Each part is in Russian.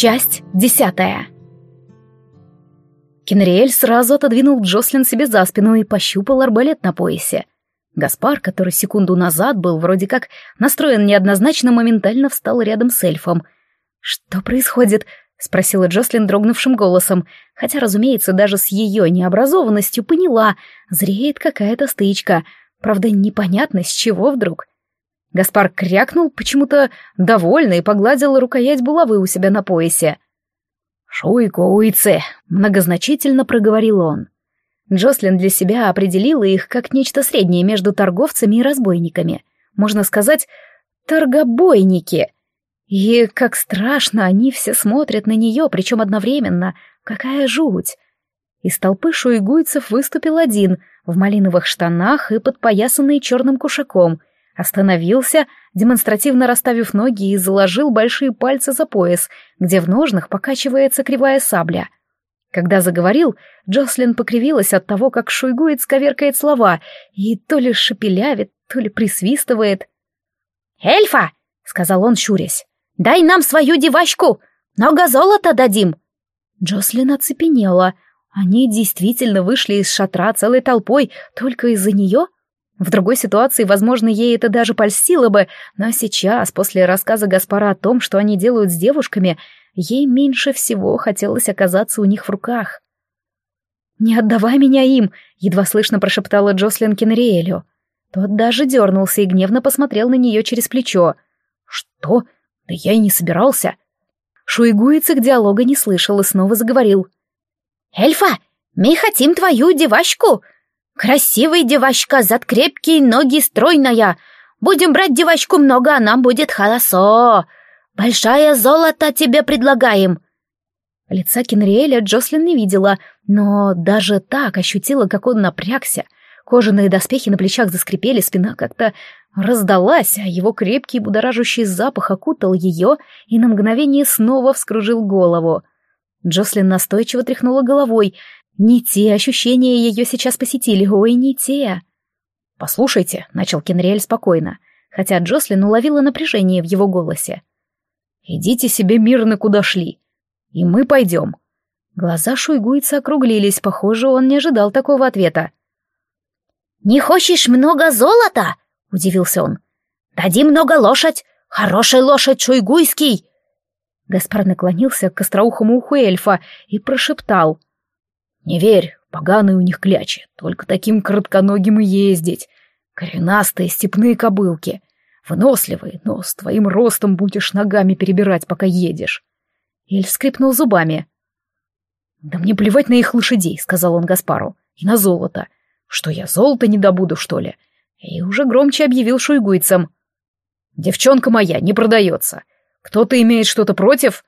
Часть десятая. Кенриэль сразу отодвинул Джослин себе за спину и пощупал арбалет на поясе. Гаспар, который секунду назад был вроде как настроен неоднозначно, моментально встал рядом с эльфом. «Что происходит?» — спросила Джослин дрогнувшим голосом, хотя, разумеется, даже с ее необразованностью поняла, зреет какая-то стычка, правда, непонятно, с чего вдруг. Гаспар крякнул, почему-то довольно, и погладил рукоять булавы у себя на поясе. «Шуйкуйцы!» — многозначительно проговорил он. Джослин для себя определила их как нечто среднее между торговцами и разбойниками. Можно сказать, торгобойники. И как страшно они все смотрят на нее, причем одновременно. Какая жуть! Из толпы шуйгуйцев выступил один, в малиновых штанах и подпоясанный черным кушаком. Остановился, демонстративно расставив ноги и заложил большие пальцы за пояс, где в ножнах покачивается кривая сабля — когда заговорил, Джослин покривилась от того, как шуйгует, сковеркает слова, и то ли шепелявит, то ли присвистывает. «Эльфа!» — сказал он, щурясь. «Дай нам свою девочку! Много золота дадим!» Джослин оцепенела. Они действительно вышли из шатра целой толпой только из-за нее? В другой ситуации, возможно, ей это даже польстило бы, но сейчас, после рассказа Гаспара о том, что они делают с девушками, Ей меньше всего хотелось оказаться у них в руках. «Не отдавай меня им!» — едва слышно прошептала Джослин Кенриэлю. Тот даже дернулся и гневно посмотрел на нее через плечо. «Что? Да я и не собирался!» Шуйгуицек диалога не слышал и снова заговорил. «Эльфа, мы хотим твою девочку! Красивая девочка, зад крепкие, ноги стройная! Будем брать девочку много, а нам будет хорошо! «Большое золото тебе предлагаем!» Лица Кенриэля Джослин не видела, но даже так ощутила, как он напрягся. Кожаные доспехи на плечах заскрипели, спина как-то раздалась, а его крепкий будоражащий запах окутал ее и на мгновение снова вскружил голову. Джослин настойчиво тряхнула головой. Не те ощущения ее сейчас посетили, ой, не те. «Послушайте», — начал Кенриэль спокойно, хотя Джослин уловила напряжение в его голосе. Идите себе мирно, куда шли. И мы пойдем. Глаза шуйгуйца округлились, похоже, он не ожидал такого ответа. «Не хочешь много золота?» — удивился он. «Дадим много лошадь, хорошая лошадь шуйгуйский!» Гаспар наклонился к остроухому уху эльфа и прошептал. «Не верь, поганые у них клячи, только таким коротконогим и ездить. Коренастые степные кобылки. Выносливый, но с твоим ростом будешь ногами перебирать, пока едешь. Эльф скрипнул зубами. «Да мне плевать на их лошадей», — сказал он Гаспару, — «и на золото. Что я золото не добуду, что ли?» И уже громче объявил шуйгуйцам. «Девчонка моя не продается. Кто-то имеет что-то против?»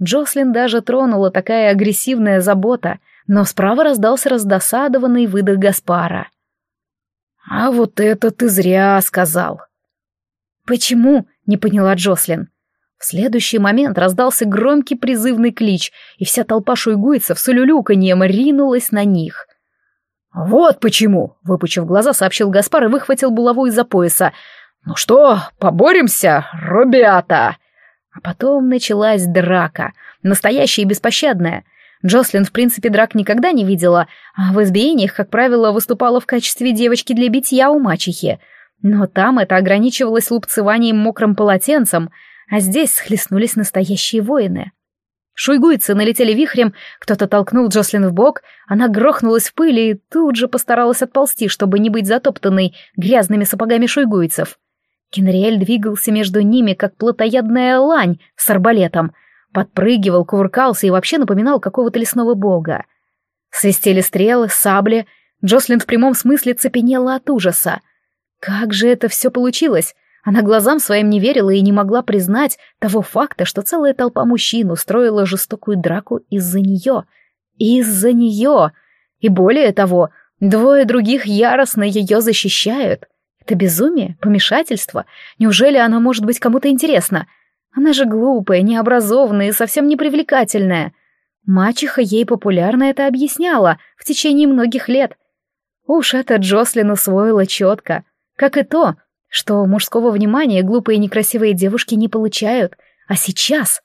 Джослин даже тронула такая агрессивная забота, но справа раздался раздосадованный выдох Гаспара. «А вот это ты зря сказал. «Почему?» — не поняла Джослин. В следующий момент раздался громкий призывный клич, и вся толпа шуйгуйцев с улюлюканьем ринулась на них. «Вот почему!» — выпучив глаза, сообщил Гаспар и выхватил булаву из-за пояса. «Ну что, поборемся, ребята?» А потом началась драка, настоящая и беспощадная. Джослин, в принципе, драк никогда не видела, а в избиениях, как правило, выступала в качестве девочки для битья у мачехи — но там это ограничивалось лупцеванием мокрым полотенцем, а здесь схлестнулись настоящие воины. Шуйгуйцы налетели вихрем, кто-то толкнул Джослин в бок, она грохнулась в пыль и тут же постаралась отползти, чтобы не быть затоптанной грязными сапогами шуйгуйцев. Кенриэль двигался между ними, как плотоядная лань с арбалетом, подпрыгивал, кувыркался и вообще напоминал какого-то лесного бога. Свистели стрелы, сабли, Джослин в прямом смысле цепенела от ужаса. Как же это все получилось? Она глазам своим не верила и не могла признать того факта, что целая толпа мужчин устроила жестокую драку из-за нее. Из-за нее! И более того, двое других яростно ее защищают. Это безумие, помешательство. Неужели она может быть кому-то интересна? Она же глупая, необразованная и совсем непривлекательная. Мачеха ей популярно это объясняла в течение многих лет. Уж это Джослин усвоила четко. Как и то, что мужского внимания глупые и некрасивые девушки не получают. А сейчас...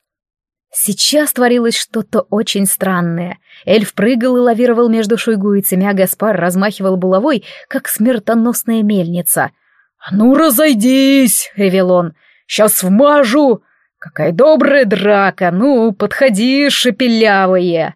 Сейчас творилось что-то очень странное. Эльф прыгал и лавировал между шуйгуицами, а Гаспар размахивал булавой, как смертоносная мельница. «А ну, разойдись!» — ревел он. «Сейчас вмажу! Какая добрая драка! Ну, подходи, шепелявые!»